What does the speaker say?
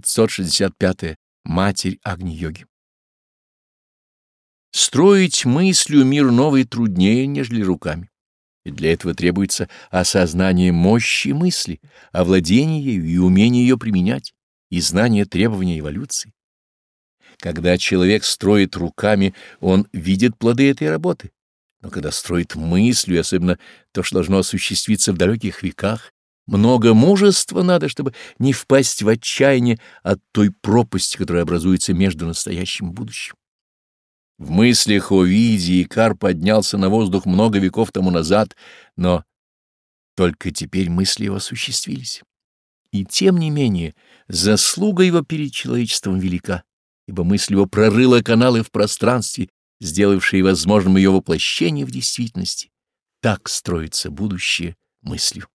565. Матерь Агни-йоги. Строить мыслью мир новый труднее, нежели руками. И для этого требуется осознание мощи мысли, овладение ею и умение ее применять, и знание требований эволюции. Когда человек строит руками, он видит плоды этой работы. Но когда строит мыслью, особенно то, что должно осуществиться в далеких веках, много мужества надо, чтобы не впасть в отчаяние от той пропасти, которая образуется между настоящим и будущим. В мыслях о виде Икар поднялся на воздух много веков тому назад, но только теперь мысли его осуществились. И тем не менее, заслуга его перед человечеством велика, ибо мысль его прорыла каналы в пространстве, сделавшие возможным ее воплощение в действительности. Так строится будущее мыслью.